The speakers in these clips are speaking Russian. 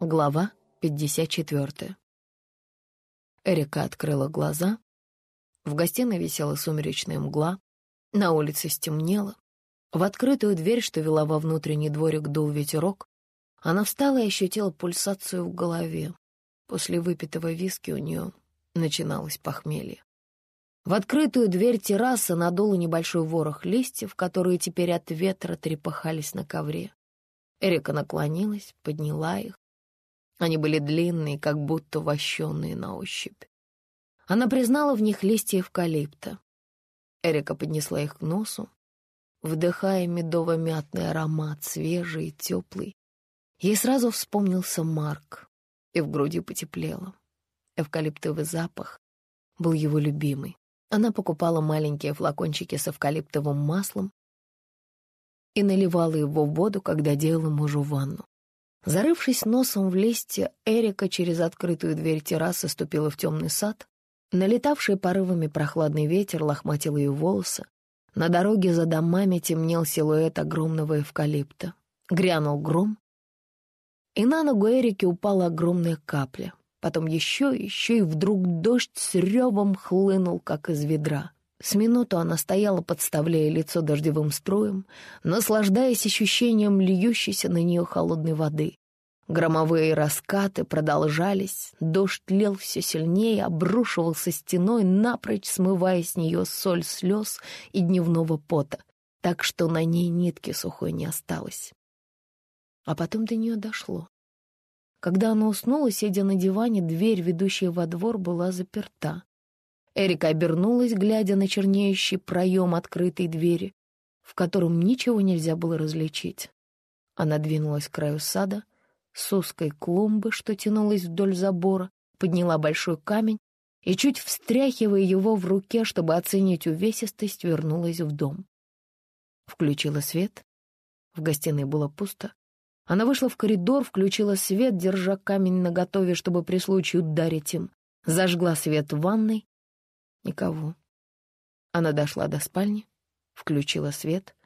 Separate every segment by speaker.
Speaker 1: Глава 54. Эрика открыла глаза. В гостиной висела сумеречная мгла. На улице стемнело. В открытую дверь, что вела во внутренний дворик, дул ветерок. Она встала и ощутила пульсацию в голове. После выпитого виски у нее начиналось похмелье. В открытую дверь террасы надуло небольшой ворох листьев, которые теперь от ветра трепыхались на ковре. Эрика наклонилась, подняла их. Они были длинные, как будто вощенные на ощупь. Она признала в них листья эвкалипта. Эрика поднесла их к носу, вдыхая медово-мятный аромат, свежий и теплый. Ей сразу вспомнился Марк, и в груди потеплело. Эвкалиптовый запах был его любимый. Она покупала маленькие флакончики с эвкалиптовым маслом и наливала его в воду, когда делала мужу ванну. Зарывшись носом в листья, Эрика через открытую дверь террасы ступила в темный сад. Налетавший порывами прохладный ветер лохматил ее волосы. На дороге за домами темнел силуэт огромного эвкалипта. Грянул гром, и на ногу Эрики упала огромная капля. Потом еще, еще, и вдруг дождь с ревом хлынул, как из ведра. С минуту она стояла, подставляя лицо дождевым строем, наслаждаясь ощущением льющейся на нее холодной воды. Громовые раскаты продолжались, дождь лил все сильнее, обрушивался стеной, напрочь смывая с нее соль слез и дневного пота, так что на ней нитки сухой не осталось. А потом до нее дошло. Когда она уснула, сидя на диване, дверь, ведущая во двор, была заперта. Эрика обернулась, глядя на чернеющий проем открытой двери, в котором ничего нельзя было различить. Она двинулась к краю сада, с узкой клумбы, что тянулась вдоль забора, подняла большой камень и, чуть встряхивая его в руке, чтобы оценить увесистость, вернулась в дом. Включила свет. В гостиной было пусто. Она вышла в коридор, включила свет, держа камень наготове, чтобы при случае ударить им. Зажгла свет в ванной Никого. Она дошла до спальни, включила свет.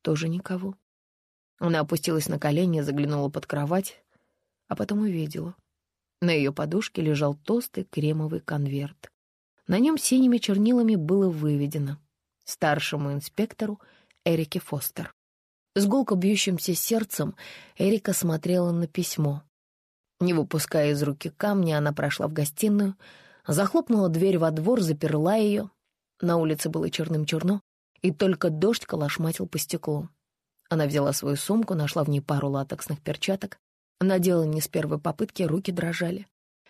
Speaker 1: Тоже никого. Она опустилась на колени, заглянула под кровать, а потом увидела. На ее подушке лежал толстый кремовый конверт. На нем синими чернилами было выведено старшему инспектору Эрике Фостер. С гулко бьющимся сердцем Эрика смотрела на письмо. Не выпуская из руки камни, она прошла в гостиную, Захлопнула дверь во двор, заперла ее. На улице было черным-черно, и только дождь колошматил по стеклу. Она взяла свою сумку, нашла в ней пару латексных перчаток, надела не с первой попытки, руки дрожали.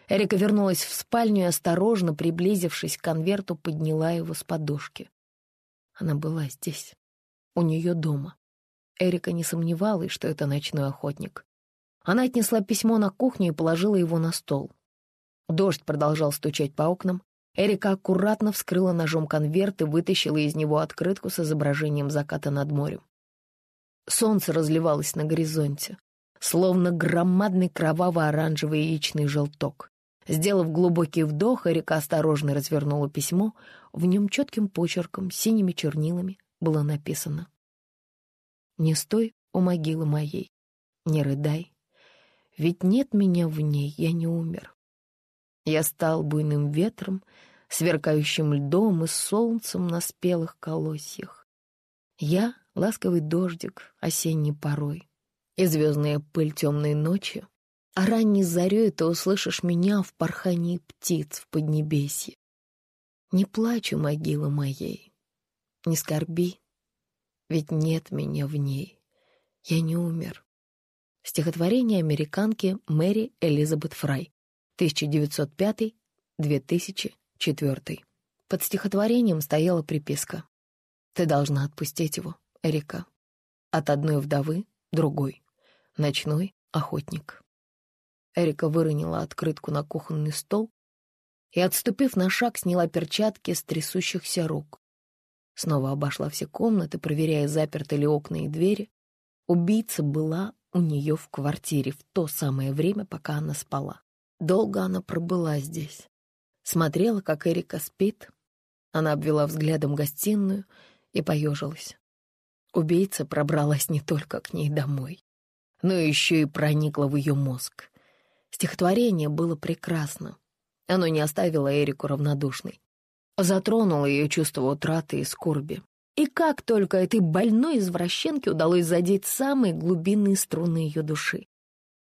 Speaker 1: Эрика вернулась в спальню и, осторожно приблизившись к конверту, подняла его с подушки. Она была здесь, у нее дома. Эрика не сомневалась, что это ночной охотник. Она отнесла письмо на кухню и положила его на стол. Дождь продолжал стучать по окнам. Эрика аккуратно вскрыла ножом конверт и вытащила из него открытку с изображением заката над морем. Солнце разливалось на горизонте, словно громадный кроваво-оранжевый яичный желток. Сделав глубокий вдох, Эрика осторожно развернула письмо. В нем четким почерком, синими чернилами было написано «Не стой у могилы моей, не рыдай, ведь нет меня в ней, я не умер. Я стал буйным ветром, сверкающим льдом и солнцем на спелых колосьях. Я — ласковый дождик осенней порой, и звездная пыль темной ночи, а ранней зарей ты услышишь меня в порхании птиц в Поднебесье. Не плачу могила моей, не скорби, ведь нет меня в ней, я не умер. Стихотворение американки Мэри Элизабет Фрай. 1905-2004. Под стихотворением стояла приписка. «Ты должна отпустить его, Эрика. От одной вдовы — другой. Ночной охотник». Эрика выронила открытку на кухонный стол и, отступив на шаг, сняла перчатки с трясущихся рук. Снова обошла все комнаты, проверяя, заперты ли окна и двери. Убийца была у нее в квартире в то самое время, пока она спала. Долго она пробыла здесь. Смотрела, как Эрика спит. Она обвела взглядом гостиную и поежилась. Убийца пробралась не только к ней домой, но еще и проникла в ее мозг. Стихотворение было прекрасно. Оно не оставило Эрику равнодушной. Затронуло ее чувство утраты и скорби. И как только этой больной извращенке удалось задеть самые глубинные струны ее души.